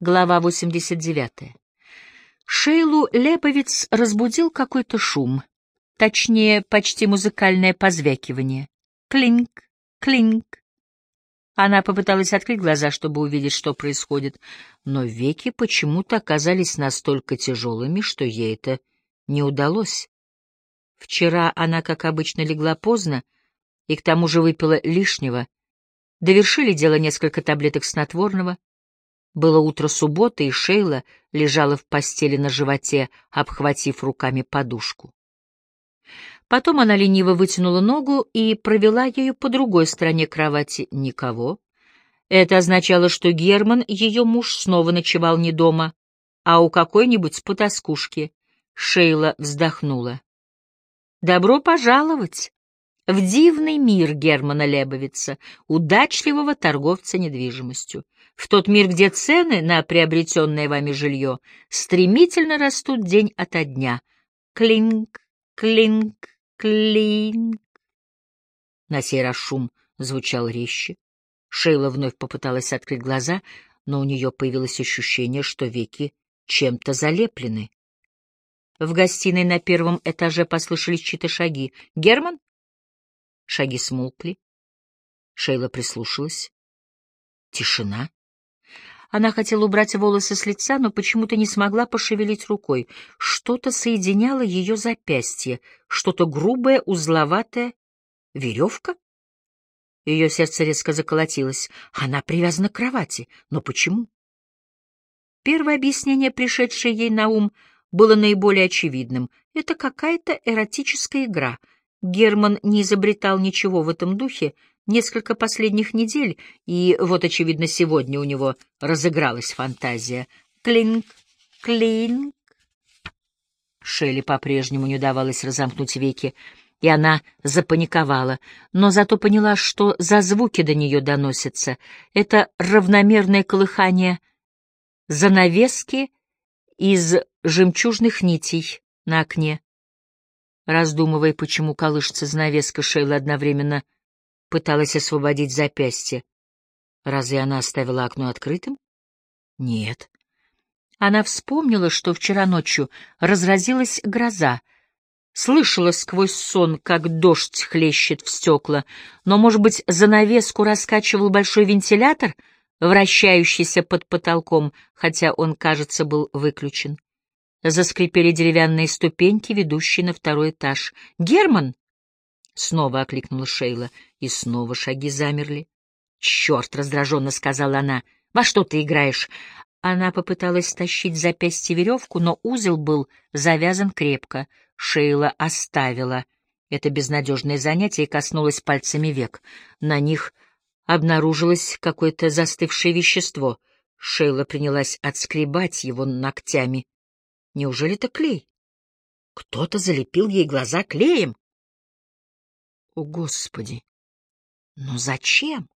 Глава 89. Шейлу Леповец разбудил какой-то шум, точнее, почти музыкальное позвякивание. Клинк, клинк. Она попыталась открыть глаза, чтобы увидеть, что происходит, но веки почему-то оказались настолько тяжелыми, что ей это не удалось. Вчера она, как обычно, легла поздно и к тому же выпила лишнего. Довершили дело несколько таблеток снотворного — было утро субботы, и Шейла лежала в постели на животе, обхватив руками подушку. Потом она лениво вытянула ногу и провела ею по другой стороне кровати. Никого. Это означало, что Герман, ее муж, снова ночевал не дома, а у какой-нибудь потаскушки. Шейла вздохнула. «Добро пожаловать!» В дивный мир Германа Лебовица, удачливого торговца недвижимостью, в тот мир, где цены на приобретенное вами жилье стремительно растут день ото дня. Клинк, клинк, клинк. На сей раз шум звучал резче. Шейла вновь попыталась открыть глаза, но у нее появилось ощущение, что веки чем-то залеплены. В гостиной на первом этаже послышались чьи-то шаги. «Герман?» Шаги смолкли. Шейла прислушалась. Тишина. Она хотела убрать волосы с лица, но почему-то не смогла пошевелить рукой. Что-то соединяло ее запястье, что-то грубое, узловатое. Веревка? Ее сердце резко заколотилось. Она привязана к кровати. Но почему? Первое объяснение, пришедшее ей на ум, было наиболее очевидным. Это какая-то эротическая игра — Герман не изобретал ничего в этом духе несколько последних недель, и вот, очевидно, сегодня у него разыгралась фантазия. Клинк, клинк. Шелли по-прежнему не удавалось разомкнуть веки, и она запаниковала, но зато поняла, что за звуки до нее доносятся. Это равномерное колыхание занавески из жемчужных нитей на окне. Раздумывая, почему колышется занавеска, Шейла одновременно пыталась освободить запястье. Разве она оставила окно открытым? Нет. Она вспомнила, что вчера ночью разразилась гроза, слышала сквозь сон, как дождь хлещет в стекла, но, может быть, занавеску раскачивал большой вентилятор, вращающийся под потолком, хотя он, кажется, был выключен. Заскрипели деревянные ступеньки, ведущие на второй этаж. «Герман!» — снова окликнула Шейла, и снова шаги замерли. «Черт!» — раздраженно сказала она. «Во что ты играешь?» Она попыталась стащить с запястья веревку, но узел был завязан крепко. Шейла оставила это безнадежное занятие и коснулась пальцами век. На них обнаружилось какое-то застывшее вещество. Шейла принялась отскребать его ногтями. Неужели это клей? Кто-то залепил ей глаза клеем. О, Господи! Но зачем?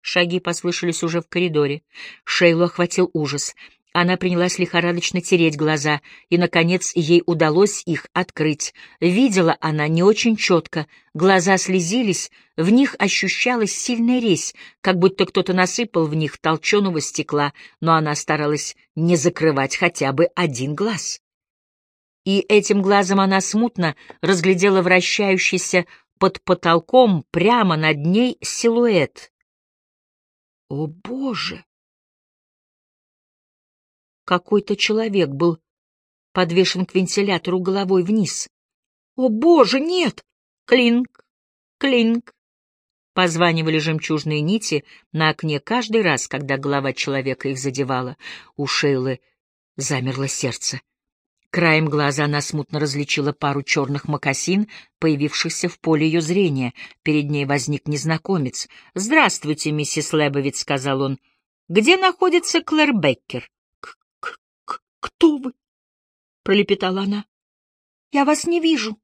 Шаги послышались уже в коридоре. Шейлу охватил ужас. Она принялась лихорадочно тереть глаза, и, наконец, ей удалось их открыть. Видела она не очень четко, глаза слезились, в них ощущалась сильная резь, как будто кто-то насыпал в них толченого стекла, но она старалась не закрывать хотя бы один глаз. И этим глазом она смутно разглядела вращающийся под потолком прямо над ней силуэт. О, Боже! Какой-то человек был подвешен к вентилятору головой вниз. О, Боже, нет! Клинк, клинк. Позванивали жемчужные нити на окне каждый раз, когда голова человека их задевала. У Шейлы замерло сердце. Краем глаза она смутно различила пару черных мокасин, появившихся в поле ее зрения. Перед ней возник незнакомец. «Здравствуйте, миссис Лебовиц», — сказал он. «Где находится Клэр Беккер?» Пролепетала она. «Я вас не вижу».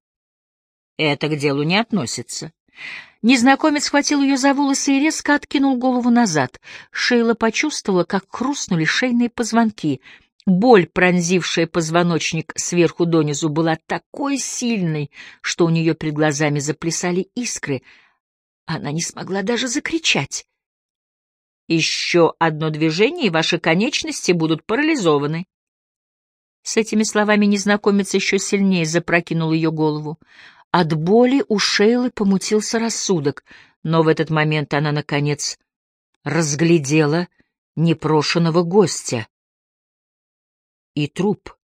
«Это к делу не относится». Незнакомец схватил ее за волосы и резко откинул голову назад. Шейла почувствовала, как хрустнули шейные позвонки — Боль, пронзившая позвоночник сверху донизу, была такой сильной, что у нее перед глазами заплясали искры. Она не смогла даже закричать. Еще одно движение, и ваши конечности будут парализованы. С этими словами незнакомец еще сильнее запрокинул ее голову. От боли у Шейлы помутился рассудок, но в этот момент она, наконец, разглядела непрошенного гостя и труп.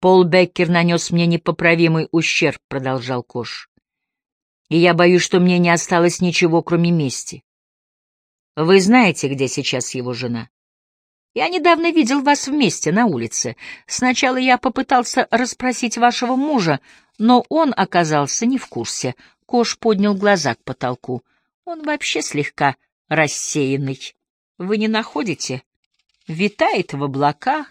«Пол Беккер нанес мне непоправимый ущерб», — продолжал Кош. «И я боюсь, что мне не осталось ничего, кроме мести. Вы знаете, где сейчас его жена?» Я недавно видел вас вместе на улице. Сначала я попытался расспросить вашего мужа, но он оказался не в курсе. Кош поднял глаза к потолку. Он вообще слегка рассеянный. Вы не находите? Витает в облаках,